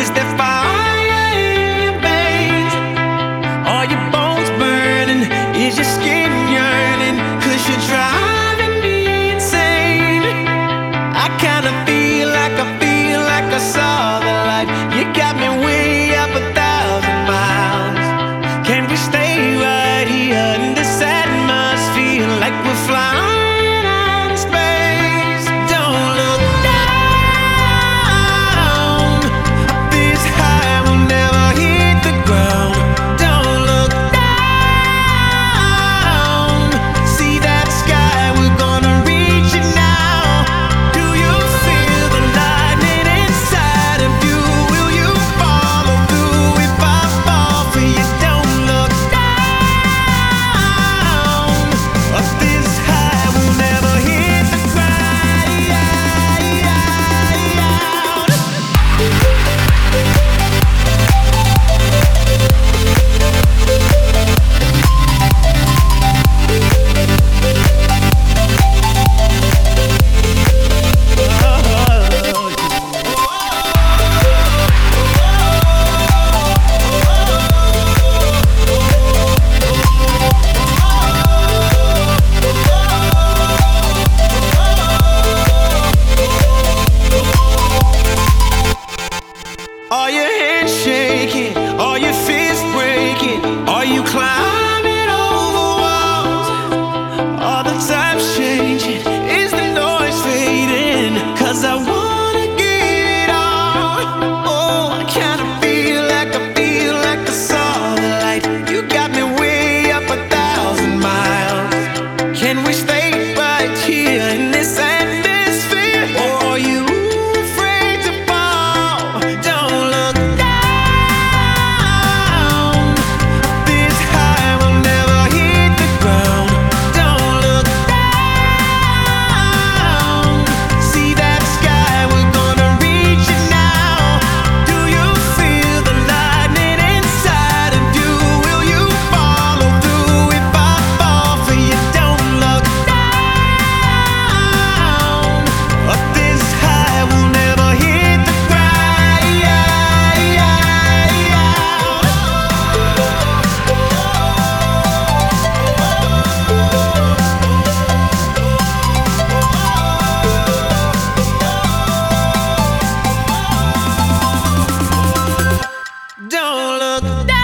is the fire. look.